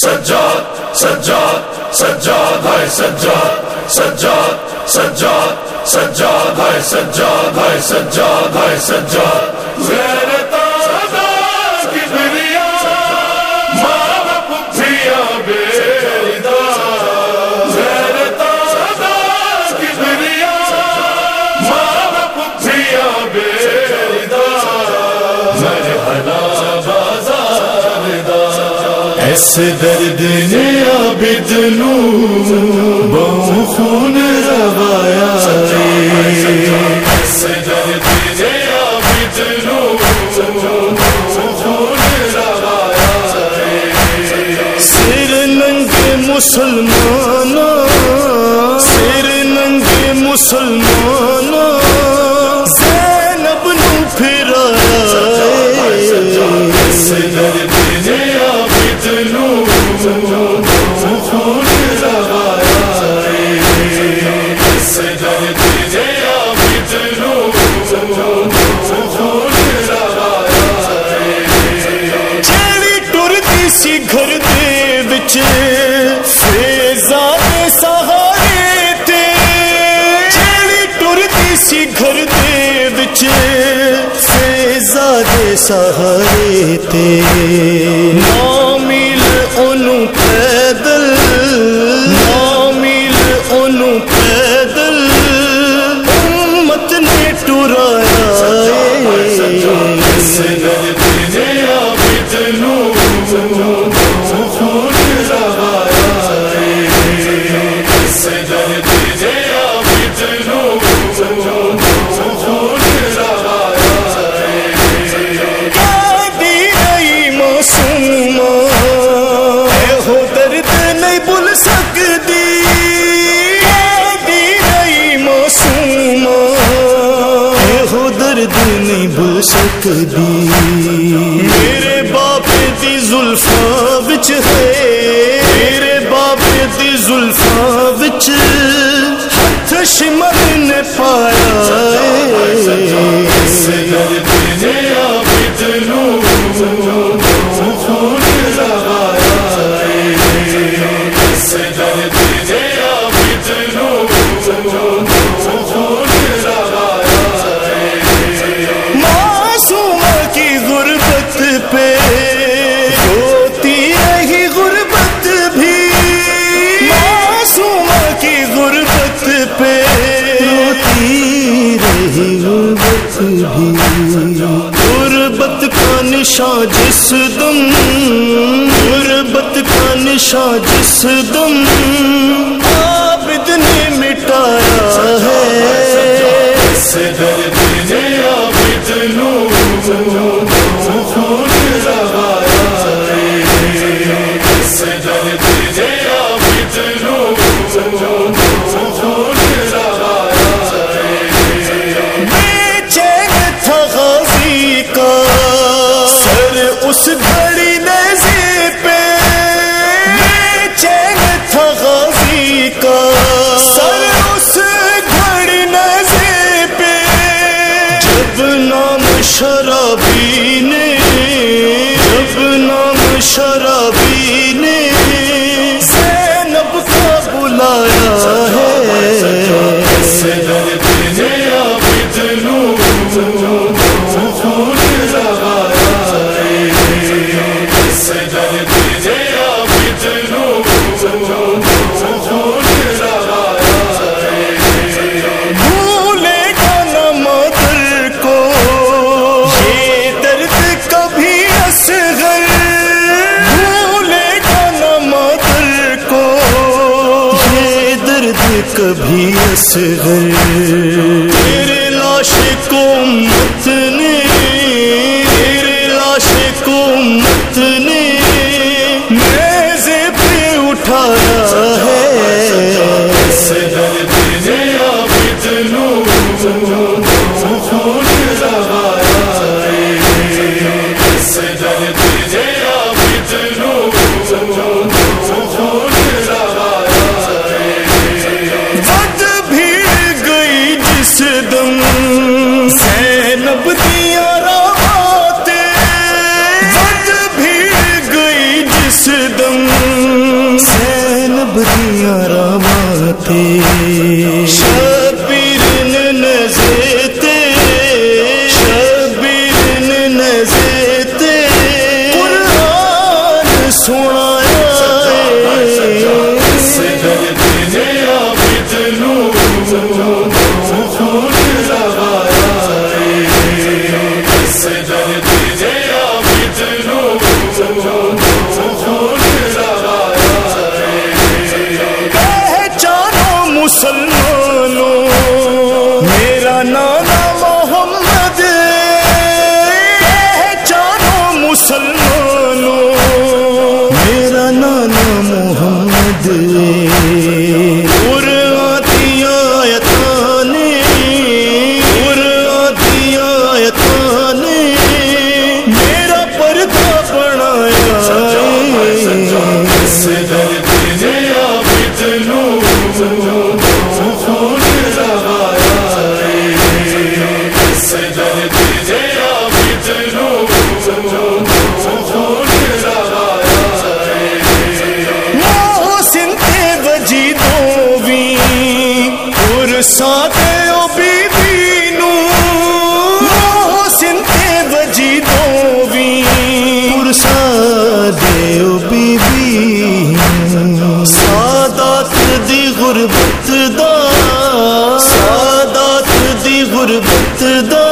سجاد سجاد سجاد ہے سجاد سجاد سجاد سجاد ہے سجاد ہے سجاد ہے سجاد۔ غیرت ایس درد نے عابد نو بہو خون روایا درد نے عابد نو سر ننگ مسلمان سر ننگ مسلمان کسی گھر دے بچ فیضا دے سہارے تے۔ مامل انوں پیدل مامل انوں پیدل خود نہیں بھول سکتی غربت کا نشاں جس دم غربت کا نشاں جس دم عابد نے مٹایا ہے۔ اس درد نے عابد نور۔ نام شرابی درد کبھی اصغر تیرے لاش کو متنے دیا راماتے۔ شبیر نزیتے۔ شبیر نزیتے۔ قرآن سنایا۔ سجدے عابد نور ساتے بی بی نو بی سادات دی غربت دا۔ سادات دی غربت دا۔